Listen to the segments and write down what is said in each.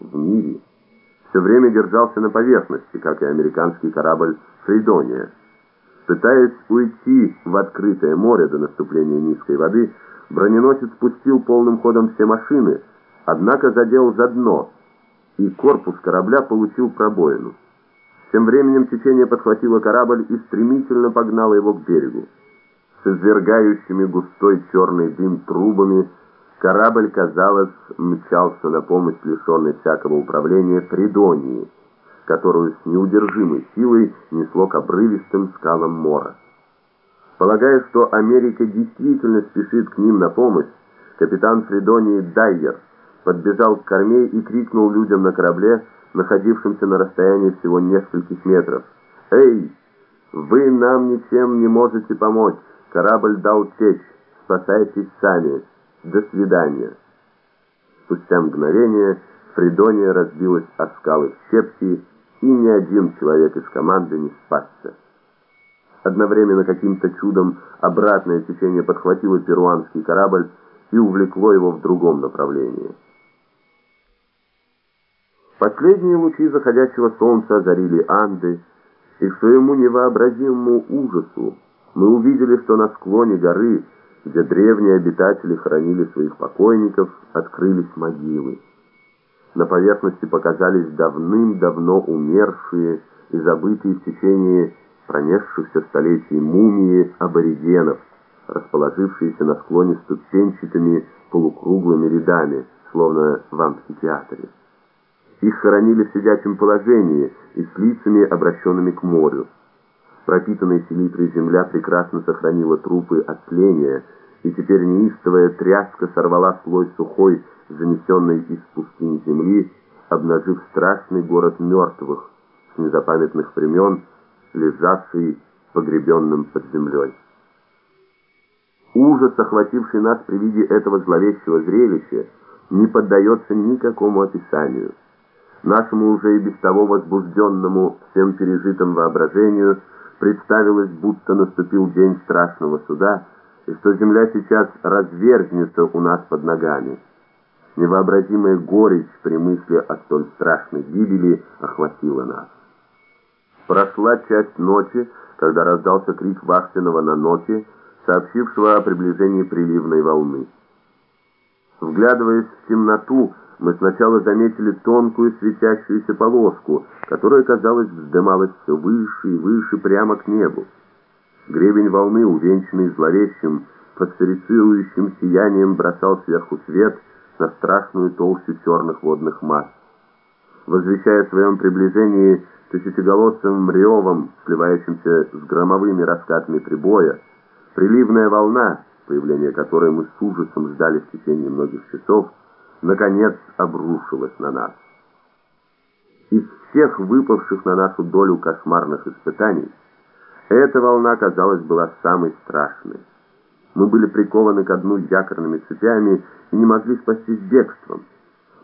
в мире, все время держался на поверхности, как и американский корабль «Фрейдония». Пытаясь уйти в открытое море до наступления низкой воды, броненосец спустил полным ходом все машины, однако задел за дно, и корпус корабля получил пробоину. Тем временем течение подхватило корабль и стремительно погнало его к берегу. С извергающими густой черный дым трубами корабль, казалось, мчался на помощь лишенной всякого управления Придонии, которую с неудержимой силой несло к обрывистым скалам мора. Полагая, что Америка действительно спешит к ним на помощь, капитан Фридонии Дайер подбежал к корме и крикнул людям на корабле, находившимся на расстоянии всего нескольких метров. «Эй, вы нам ничем не можете помочь! Корабль дал течь! Спасайтесь сами! До свидания!» Спустя мгновение Фридония разбилась о скалы в щепки, и ни один человек из команды не спасся. Одновременно каким-то чудом обратное течение подхватило перуанский корабль и увлекло его в другом направлении. Последние лучи заходящего солнца озарили Анды, и к своему невообразимому ужасу мы увидели, что на склоне горы, где древние обитатели хоронили своих покойников, открылись могилы. На поверхности показались давным-давно умершие и забытые в течение пронесшихся столетий мумии аборигенов, расположившиеся на склоне ступенчатыми полукруглыми рядами, словно в амфитеатре. Их хоронили в сидячем положении и с лицами, обращенными к морю. Пропитанная селитрой земля прекрасно сохранила трупы от тления, и теперь неистовая тряска сорвала слой сухой, занесенной из пустыни земли, обнажив страшный город мертвых с незапамятных времен, лежавший погребенным под землей. Ужас, охвативший нас при виде этого зловещего зрелища, не поддается никакому описанию. Нашему уже и без того возбужденному всем пережитым воображению представилось, будто наступил день страшного суда, и что земля сейчас развергнется у нас под ногами. Невообразимая горечь при мысли о столь страшной гибели охватила нас. Прошла часть ночи, когда раздался крик вахтенного на ноте, сообщившего о приближении приливной волны. Вглядываясь в темноту, мы сначала заметили тонкую светящуюся полоску, которая, казалось, вздымалась все выше и выше прямо к небу. Гребень волны, увенчанный зловещим, фосфорицирующим сиянием, бросал сверху свет на страшную толщу черных водных масс. Возвещая о своем приближении тысячеголосым ревом, сливающимся с громовыми раскатами прибоя, приливная волна, появление которой мы с ужасом ждали в течение многих часов, наконец обрушилась на нас. Из всех выпавших на нашу долю кошмарных испытаний, эта волна, казалось, была самой страшной. Мы были прикованы к дну якорными цепями и не могли спастись бегством.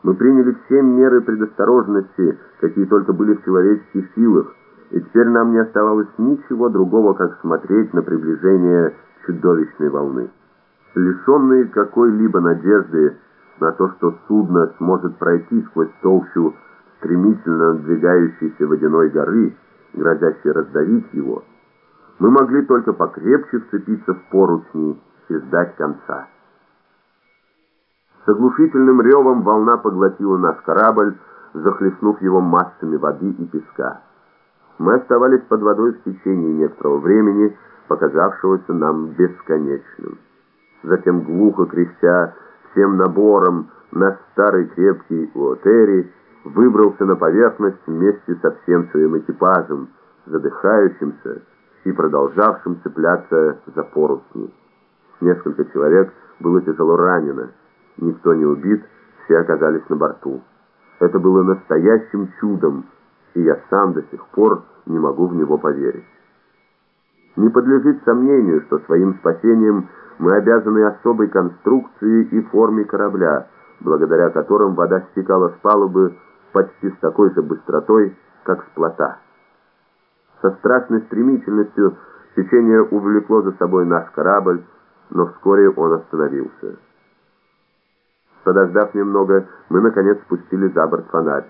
Мы приняли все меры предосторожности, какие только были в человеческих силах, и теперь нам не оставалось ничего другого, как смотреть на приближение чудовищной волны. Лишенные какой-либо надежды на то, что судно сможет пройти сквозь толщу стремительно надвигающейся водяной горы, грозящей раздавить его, мы могли только покрепче вцепиться в поручни и ждать конца. С оглушительным ревом волна поглотила наш корабль, захлестнув его массами воды и песка. Мы оставались под водой в течение некоторого времени, показавшегося нам бесконечным. Затем, глухо кряхтя всем набором, наш старый крепкий Уотери выбрался на поверхность вместе со всем своим экипажем, задыхающимся и продолжавшим цепляться за поручни. Несколько человек было тяжело ранено. Никто не убит, все оказались на борту. Это было настоящим чудом, и я сам до сих пор не могу в него поверить. Не подлежит сомнению, что своим спасением мы обязаны особой конструкции и форме корабля, благодаря которым вода стекала с палубы почти с такой же быстротой, как с плота. Со страшной стремительностью течение увлекло за собой наш корабль, но вскоре он остановился. Подождав немного, мы наконец спустили за борт фонарь.